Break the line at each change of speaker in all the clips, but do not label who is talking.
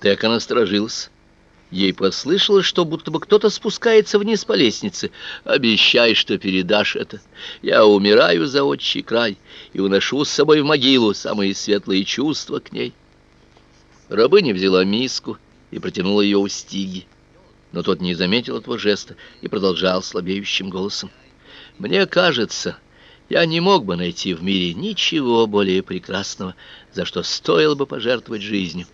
Тека насторожилась. Ей послышалось, что будто бы кто-то спускается вниз по лестнице. «Обещай, что передашь это. Я умираю за отчий край и уношу с собой в могилу самые светлые чувства к ней». Рабыня взяла миску и протянула ее у Стиги. Но тот не заметил этого жеста и продолжал слабеющим голосом. «Мне кажется, я не мог бы найти в мире ничего более прекрасного, за что стоило бы пожертвовать жизнью».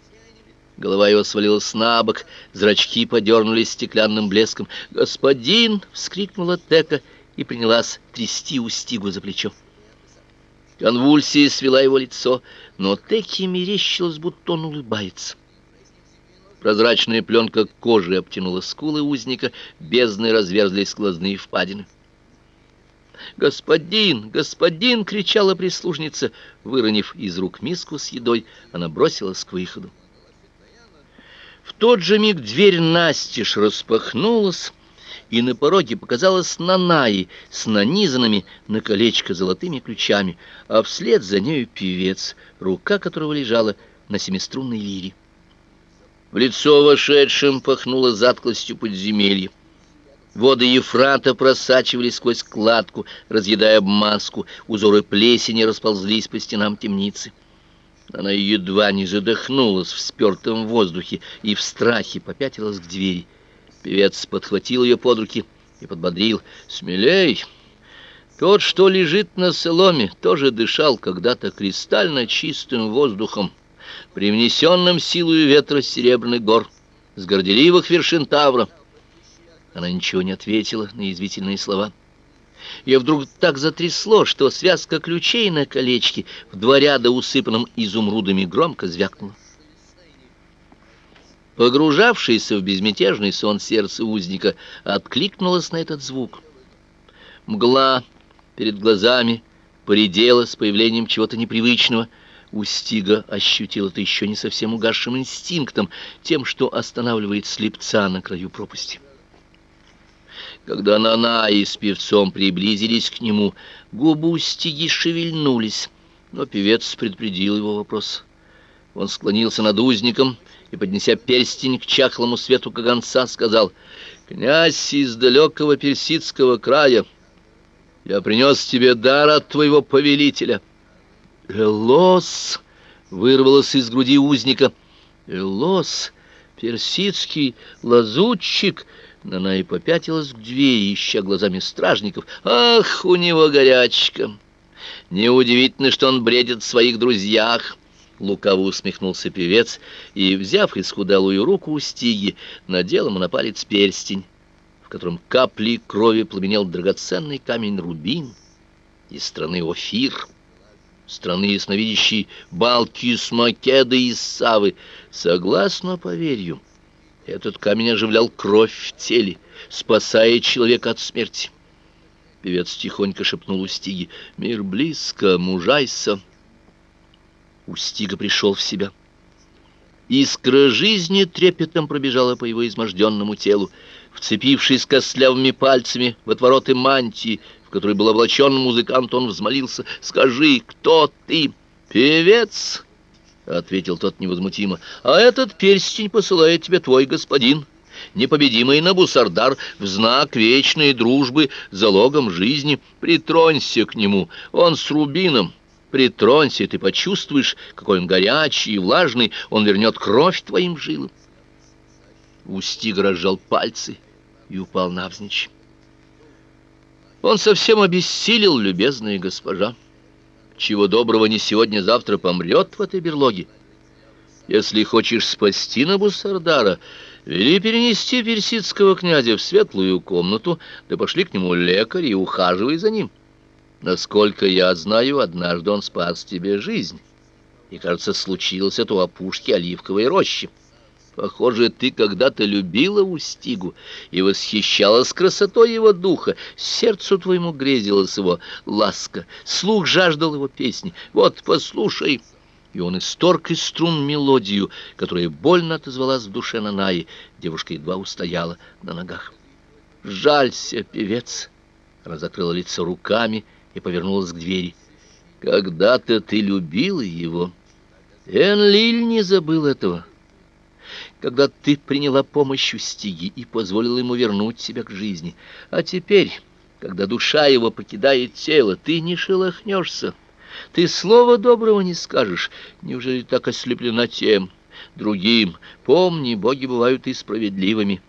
Голова его свалилась на бок, зрачки подернулись стеклянным блеском. «Господин!» — вскрикнула Тека и принялась трясти Устигу за плечо. Конвульсия свела его лицо, но Теке мерещилось, будто он улыбается. Прозрачная пленка кожи обтянула скулы узника, бездны разверзлись глазные впадины. «Господин! Господин!» — кричала прислужница. Выронив из рук миску с едой, она бросилась к выходу. Тот же миг дверь настежь распахнулась, и на пороге показалась Нанаи с нанизанными на колечко золотыми ключами, а вслед за нею певец, рука которого лежала на семиструнной лире. В лицо вошедшим пахнуло затклостью подземелья. Воды Ефрата просачивались сквозь кладку, разъедая обмазку, узоры плесени расползлись по стенам темницы. Она едва не задохнулась в спертом воздухе и в страхе попятилась к двери. Певец подхватил ее под руки и подбодрил. «Смелей! Тот, что лежит на соломе, тоже дышал когда-то кристально чистым воздухом, привнесенным силою ветра серебряных гор, с горделивых вершин Тавра». Она ничего не ответила на язвительные слова. Ее вдруг так затрясло, что связка ключей на колечке в два ряда усыпанном изумрудами громко звякнула. Погружавшееся в безмятежный сон сердце узника откликнулось на этот звук. Мгла перед глазами поредела с появлением чего-то непривычного. Устига ощутил это еще не совсем угасшим инстинктом, тем, что останавливает слепца на краю пропасти. Когда Нанаи с певцом приблизились к нему, губы Устиги шевельнулись, но певец предупредил его вопрос. Он склонился над узником и, поднеся перстень к чахлому свету каганца, сказал, «Князь из далекого персидского края, я принес тебе дар от твоего повелителя». «Элос!» — вырвалось из груди узника. «Элос, персидский лазутчик!» Она и попятилась к двери, ища глазами стражников. «Ах, у него горячка! Неудивительно, что он бредит в своих друзьях!» Лукаво усмехнулся певец и, взяв исхудалую руку у стиги, надел ему на палец перстень, в котором капли крови пламенел драгоценный камень рубин из страны Офир, страны ясновидящей Балкис, Македы и Савы. Согласно поверью, этот камень оживлял кровь в теле, спасая человека от смерти. Певец тихонько шепнул Устиге, «Мир близко, мужайся». Устига пришел в себя. Искра жизни трепетом пробежала по его изможденному телу, вцепившись костлявыми пальцами в отвороты мантии, в которой был облачен музыкант, он взмолился, «Скажи, кто ты?» «Певец!» — ответил тот невозмутимо. «А этот перстень посылает тебе твой господин, непобедимый Набусардар, в знак вечной дружбы, залогом жизни. Притронься к нему, он с рубином. Притронься, ты почувствуешь, какой он горячий и влажный, он вернет кровь твоим жилам». Устиг разжал пальцы и упал навзничь. Он совсем обессилел, любезная госпожа чего доброго не сегодня-завтра помрет в этой берлоге. Если хочешь спасти Набусардара, вели перенести персидского князя в светлую комнату, да пошли к нему лекарь и ухаживай за ним. Насколько я знаю, однажды он спас тебе жизнь. И, кажется, случилось это у опушки оливковой рощи. Похоже, ты когда-то любила Устигу и восхищалась красотой его духа. Сердцу твоему грезилась его ласка, слух жаждал его песни. Вот, послушай!» И он исторг из струн мелодию, которая больно отозвалась в душе Нанаи. Девушка едва устояла на ногах. «Жалься, певец!» Она закрыла лицо руками и повернулась к двери. «Когда-то ты любила его. Энлиль не забыл этого». Когда ты приняла помощь у Стиги и позволила ему вернуть себя к жизни. А теперь, когда душа его покидает тело, ты не шелохнешься, ты слова доброго не скажешь. Неужели так ослеплена тем, другим? Помни, боги бывают и справедливыми».